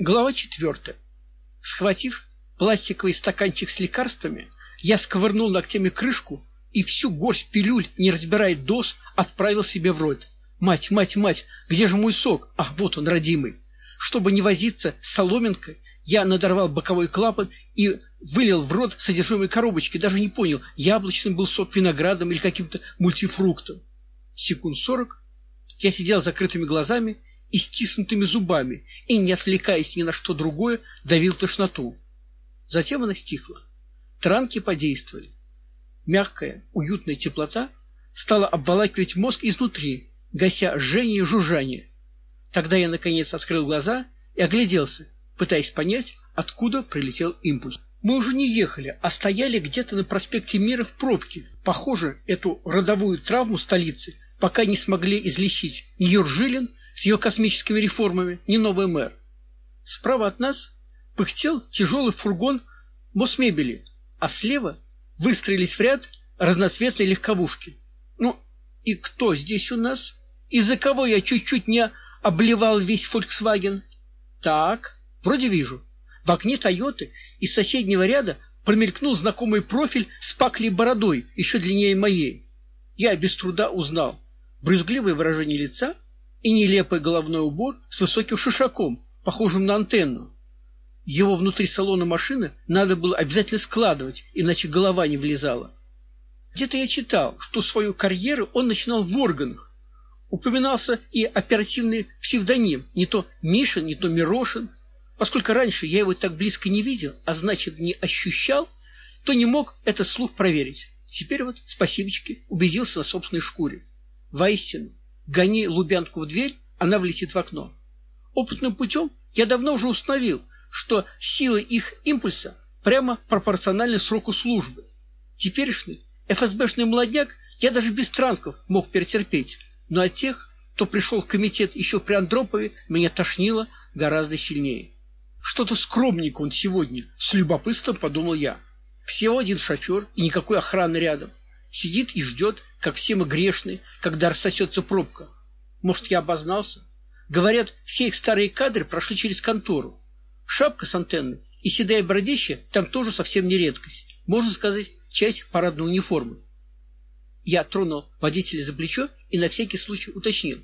Глава четвертая. Схватив пластиковый стаканчик с лекарствами, я сковырнул ногтями крышку и всю горсть пилюль, не разбирая доз, отправил себе в рот. Мать, мать, мать, где же мой сок? А, вот он, родимый. Чтобы не возиться с соломинкой, я надорвал боковой клапан и вылил в рот содержимое коробочки, даже не понял, яблочным был сок, виноградом или каким-то мультифруктом. Секунд сорок я сидел с закрытыми глазами и стиснутыми зубами и, не отвлекаясь ни на что другое, давил тошноту. Затем она стихла. Транки подействовали. Мягкая, уютная теплота стала обволакивать мозг изнутри, гася жжение и жужжание. Тогда я наконец открыл глаза и огляделся, пытаясь понять, откуда прилетел импульс. Мы уже не ехали, а стояли где-то на проспекте Мира в пробке. Похоже, эту родовую травму столицы пока не смогли излечить ни Юржилин с ее космическими реформами, ни новый мэр. Справа от нас пыхтел тяжелый фургон Мосмебели, а слева выстроились в ряд разноцветные легковушки. Ну, и кто здесь у нас? Из-за кого я чуть-чуть не обливал весь Volkswagen? Так, вроде вижу. В окне Тойоты из соседнего ряда промелькнул знакомый профиль с паклей бородой, еще длиннее моей. Я без труда узнал брюзгливое выражение лица и нелепый головной убор с высоким шишаком, похожим на антенну. Его внутри салона машины надо было обязательно складывать, иначе голова не влезала. Где-то я читал, что свою карьеру он начинал в органах. Упоминался и оперативный псевдоним, не то Мишин, не то Мирошин. Поскольку раньше я его так близко не видел, а значит, не ощущал, то не мог этот слух проверить. Теперь вот, спасибочки, убедился на собственной шкуре. Воистину, гони Лубянку в дверь, она влетит в окно. Опытным путем я давно уже установил, что сила их импульса прямо пропорциональна сроку службы. Теперешний ФСБшный молодняк я даже без транков мог перетерпеть, но от тех, кто пришел в комитет еще при Андропове, меня тошнило гораздо сильнее. Что-то скромненько он сегодня, с любопытством подумал я. Всего один шофер и никакой охраны рядом. Сидит и ждет, как все мы грешны, когда рассосется пробка. Может, я обознался? Говорят, все их старые кадры прошли через контору. Шапка с антенной и седая бородища там тоже совсем не редкость. Можно сказать, часть парадной униформы. Я тронул водителя за плечо и на всякий случай уточнил: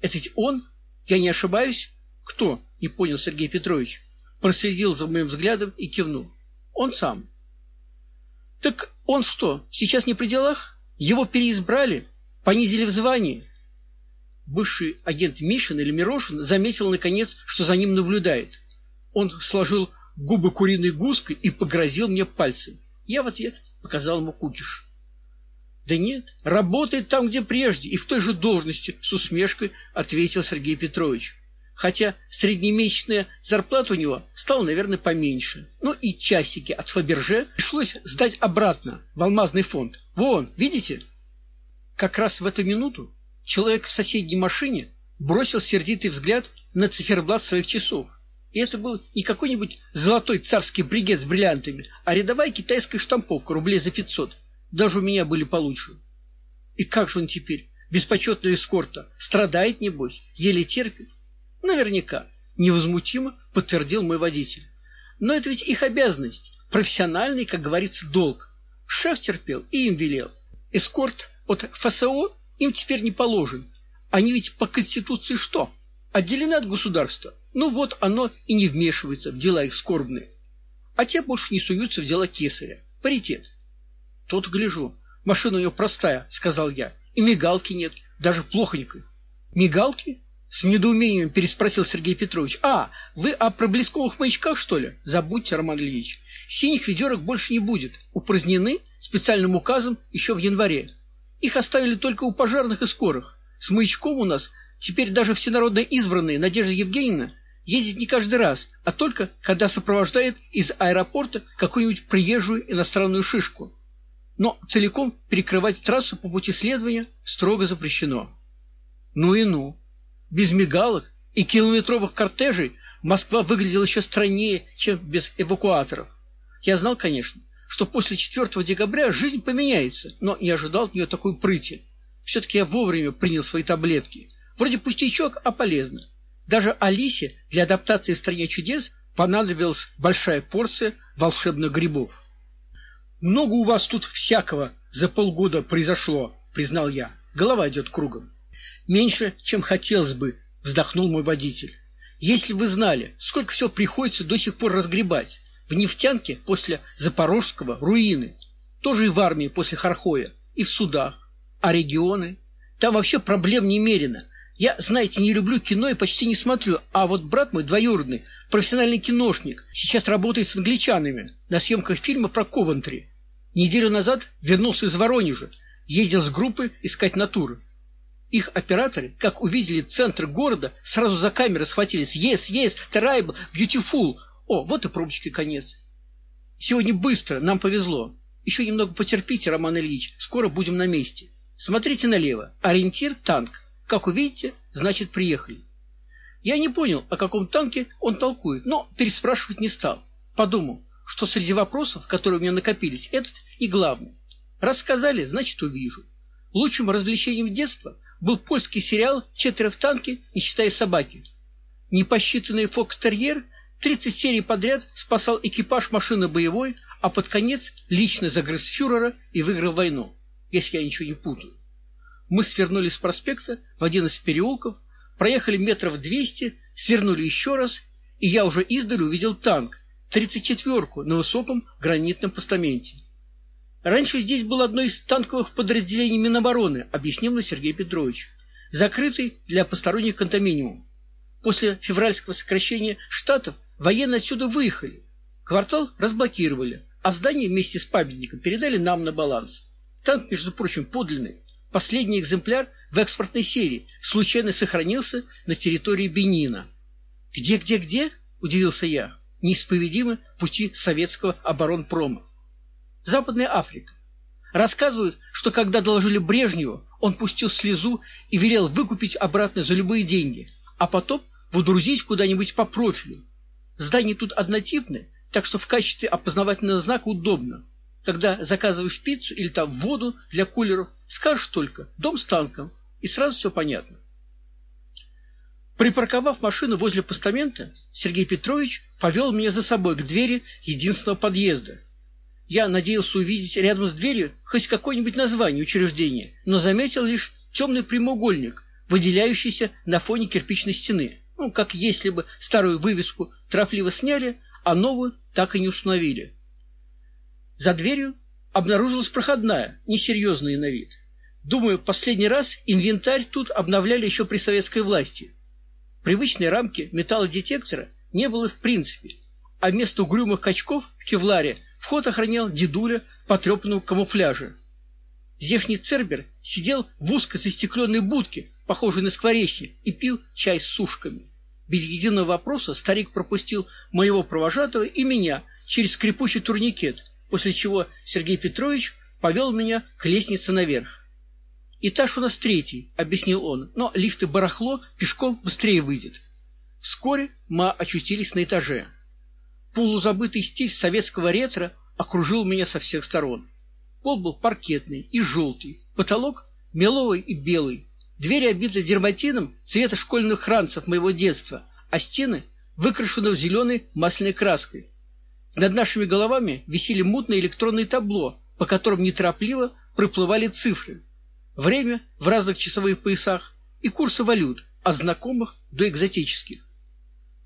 "Это ведь он? Я не ошибаюсь?" "Кто?" не понял Сергей Петрович. Проследил за моим взглядом и кивнул. "Он сам". "Так он что, сейчас не при делах? Его переизбрали, понизили в звании?" Бывший агент Мишин или Мирошин заметил наконец, что за ним наблюдает. Он сложил губы куриной гуской и погрозил мне пальцем. Я в ответ показал ему кукиш. Да нет, работает там, где прежде, и в той же должности, с усмешкой ответил Сергей Петрович. Хотя среднемесячная зарплата у него стала, наверное, поменьше. Ну и часики от Фаберже пришлось сдать обратно в алмазный фонд. Вон, видите? Как раз в эту минуту человек в соседней машине бросил сердитый взгляд на циферблат своих часов. И это был не какой-нибудь золотой царский бригет с бриллиантами, а рядовая китайская штамповка рублей за пятьсот. Даже у меня были получше. И как же он теперь, без эскорта, страдает небось, еле терпит? Наверняка, невозмутимо подтвердил мой водитель. Но это ведь их обязанность, профессиональный, как говорится, долг. Шеф терпел и им велел. Эскорт от ФСО им теперь не положен. Они ведь по конституции что? Отделены от государства. Ну вот оно и не вмешивается в дела их скорбные. А те больше не суются в дела кесаря. Паритет. Тут гляжу. Машина у него простая, сказал я. И мигалки нет, даже плохонькой. Мигалки? С недоумением переспросил Сергей Петрович. А, вы о проблесковых маячках, что ли? Забудьте, Роман Ильич. Синих ведерок больше не будет. Упразднены специальным указом еще в январе. Их оставили только у пожарных и скорых. С маячком у нас теперь даже всенародно избранные Надежда Евгеньевна ездит не каждый раз, а только когда сопровождает из аэропорта какую-нибудь приезжую иностранную шишку. Но целиком перекрывать трассу по пути следования строго запрещено. Ну и ну. Без мигалок и километровых кортежей Москва выглядела еще страннее, чем без эвакуаторов. Я знал, конечно, что после 4 декабря жизнь поменяется, но не ожидал от нее такой прыти. все таки я вовремя принял свои таблетки. Вроде пустячок, а полезно. Даже Алисе для адаптации в стране чудес понадобилась большая порция волшебных грибов. Много у вас тут всякого за полгода произошло, признал я. Голова идет кругом. Меньше, чем хотелось бы, вздохнул мой водитель. Если вы знали, сколько всего приходится до сих пор разгребать. В нефтянке после Запорожского руины, тоже и в армии после Хархоя, и в судах. А регионы? Там вообще проблем немерено. Я, знаете, не люблю кино и почти не смотрю, а вот брат мой двоюродный, профессиональный киношник, сейчас работает с англичанами на съемках фильма про Ковентри. Неделю назад вернулся из Воронежа, ездил с группой искать натуры. Их операторы, как увидели центр города, сразу за камеры схватились. Yes, yes, terrible, beautiful. О, вот и пробочки конец. Сегодня быстро, нам повезло. Еще немного потерпите, Роман Ильич, скоро будем на месте. Смотрите налево. Ориентир танк. Как увидите, значит, приехали. Я не понял, о каком танке он толкует, но переспрашивать не стал. Подумал, что среди вопросов, которые у меня накопились, этот и главный. Рассказали, значит, увижу. Лучшим развлечением детства был польский сериал «Четверо в танке, не считая собаки». Непосчитанный фокстерьер 30 серий подряд спасал экипаж машины боевой, а под конец лично загрыз фюрера и выиграл войну, если я ничего не путаю. Мы свернули с проспекта в один из переулков, проехали метров двести, свернули еще раз, и я уже издали увидел танк, тридцать четверку на высоком гранитном постаменте. Раньше здесь было одно из танковых подразделений Минобороны, объяснил мне Сергей Петрович, закрытый для посторонних контаминиум. После февральского сокращения штатов военные отсюда выехали. Квартал разблокировали, а здание вместе с памятником передали нам на баланс. Танк, между прочим, подлинный. Последний экземпляр в экспортной серии случайно сохранился на территории Бенина. Где, где, где? удивился я. Неисповедимы пути советского оборонпрома. Западная Африка. Рассказывают, что когда доложили Брежневу, он пустил слезу и велел выкупить обратно за любые деньги, а потом выдрузить куда-нибудь по профилю. Здание тут однотипное, так что в качестве опознавательного знака удобно. Когда заказываешь пиццу или там воду для кулеров, скажешь только «дом с танком», и сразу все понятно. Припарковав машину возле постамента, Сергей Петрович повел меня за собой к двери единственного подъезда. Я надеялся увидеть рядом с дверью хоть какое-нибудь название учреждения, но заметил лишь темный прямоугольник, выделяющийся на фоне кирпичной стены. Ну, как если бы старую вывеску торопливо сняли, а новую так и не установили. За дверью обнаружилась проходная, несерьезная на вид. Думаю, последний раз инвентарь тут обновляли еще при советской власти. Привычной рамки металлодетектора не было в принципе, а вместо угрюмых качков в кевларе вход охранял дедуля в потрепанном камуфляже. Здешний цербер сидел в узкой застекленной будке, похожей на скворечник, и пил чай с сушками. Без единого вопроса старик пропустил моего провожатого и меня через скрипучий турникет, после чего Сергей Петрович повел меня к лестнице наверх. Этаж у нас третий, объяснил он, но лифты барахло, пешком быстрее выйдет. Вскоре мы очутились на этаже. Полузабытый стиль советского ретро окружил меня со всех сторон. Пол был паркетный и желтый, потолок меловый и белый, двери обиты дерматином цвета школьных ранцев моего детства, а стены выкрашены в зеленой масляной краской. Над нашими головами висели мутные электронные табло, по которым неторопливо проплывали цифры. Время в разных часовых поясах и курсы валют, от знакомых до экзотических.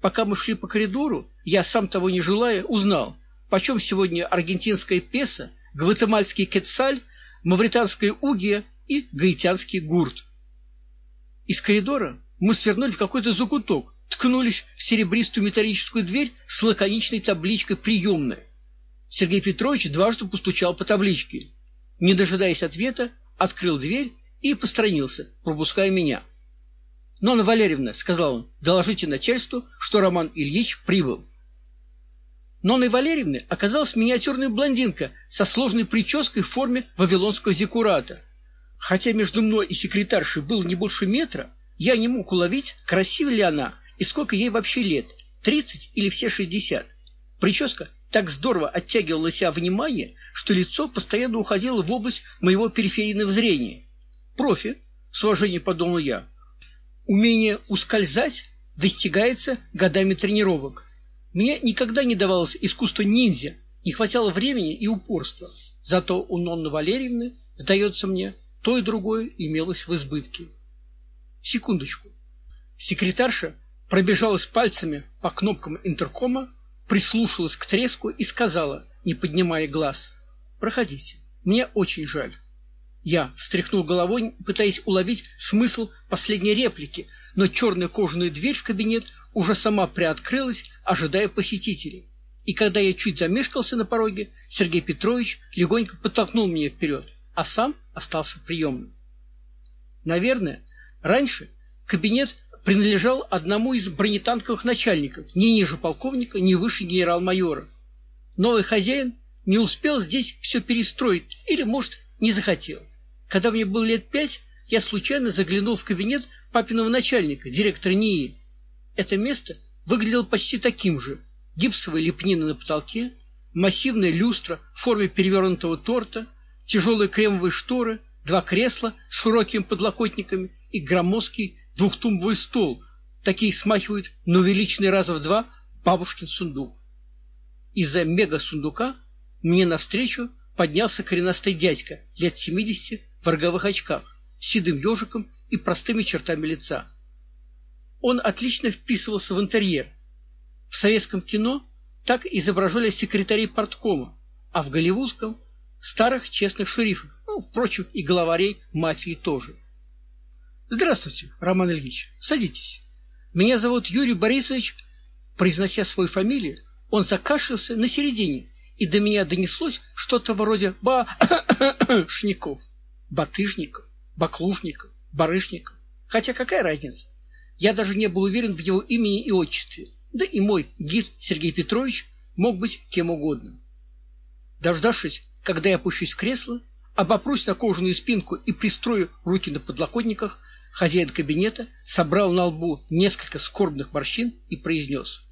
Пока мы шли по коридору, я сам того не желая узнал, почем сегодня аргентинская песо, гватемальский кецаль, мавританская угия и гаитянский гурт. Из коридора мы свернули в какой-то закуток, ткнулись в серебристую металлическую дверь с лаконичной табличкой «Приемная». Сергей Петрович дважды постучал по табличке. Не дожидаясь ответа, открыл дверь и посторонился, пропуская меня. «Нонна Валерьевна», — сказал он, — «доложите начальству, что Роман Ильич прибыл». Нонной Валерьевной оказалась миниатюрная блондинка со сложной прической в форме вавилонского зиккурата. Хотя между мной и секретаршей было не больше метра, я не мог уловить, красива ли она и сколько ей вообще лет? Тридцать или все шестьдесят? Прическа так здорово оттягивала себя внимание, что лицо постоянно уходило в область моего периферийного зрения. Профи, с уважением подумал я. Умение ускользать достигается годами тренировок. Мне никогда не давалось искусство ниндзя, не хватало времени и упорства. Зато у Нонны Валерьевны, сдается мне, то и другое имелось в избытке. Секундочку. Секретарша пробежалась пальцами по кнопкам интеркома, прислушалась к треску и сказала, не поднимая глаз: "Проходите. Мне очень жаль". Я встряхнул головой, пытаясь уловить смысл последней реплики, но черная кожаная дверь в кабинет уже сама приоткрылась, ожидая посетителей. И когда я чуть замешкался на пороге, Сергей Петрович легонько подтолкнул меня вперед, а сам остался приемным. Наверное, раньше кабинет принадлежал одному из бронетанковых начальников, не ниже полковника, не выше генерал-майора. Новый хозяин не успел здесь все перестроить или, может, не захотел. Когда мне было лет пять, я случайно заглянул в кабинет папиного начальника, директора НИИ. Это место выглядело почти таким же: гипсовая лепнина на потолке, массивная люстра в форме перевернутого торта, тяжелые кремовые шторы, два кресла с широкими подлокотниками и громоздкий двухтумбовый стол. Такие смахивают на увеличенный раза в два бабушкин сундук. Из-за мега-сундука мне навстречу поднялся коренастый дядька лет семидесяти в роговых очках, с седым ежиком и простыми чертами лица. Он отлично вписывался в интерьер. В советском кино так изображали секретарей парткома, а в голливудском старых честных шерифов, ну, впрочем, и главарей мафии тоже. Здравствуйте, Роман Ильич. Садитесь. Меня зовут Юрий Борисович. Произнося свою фамилию, он закашлялся на середине, и до меня донеслось что-то вроде ба шников, батыжников, баклужников, барышников. Хотя какая разница? Я даже не был уверен в его имени и отчестве. Да и мой гид Сергей Петрович мог быть кем угодно. Дождавшись, когда я опущусь в кресло, обопрусь на кожаную спинку и пристрою руки на подлокотниках, Хозяин кабинета собрал на лбу несколько скорбных морщин и произнес: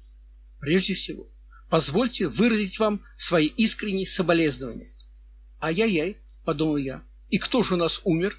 "Прежде всего, позвольте выразить вам свои искренние соболезнования". "Ай-яй-яй", подумал я. "И кто же у нас умер?"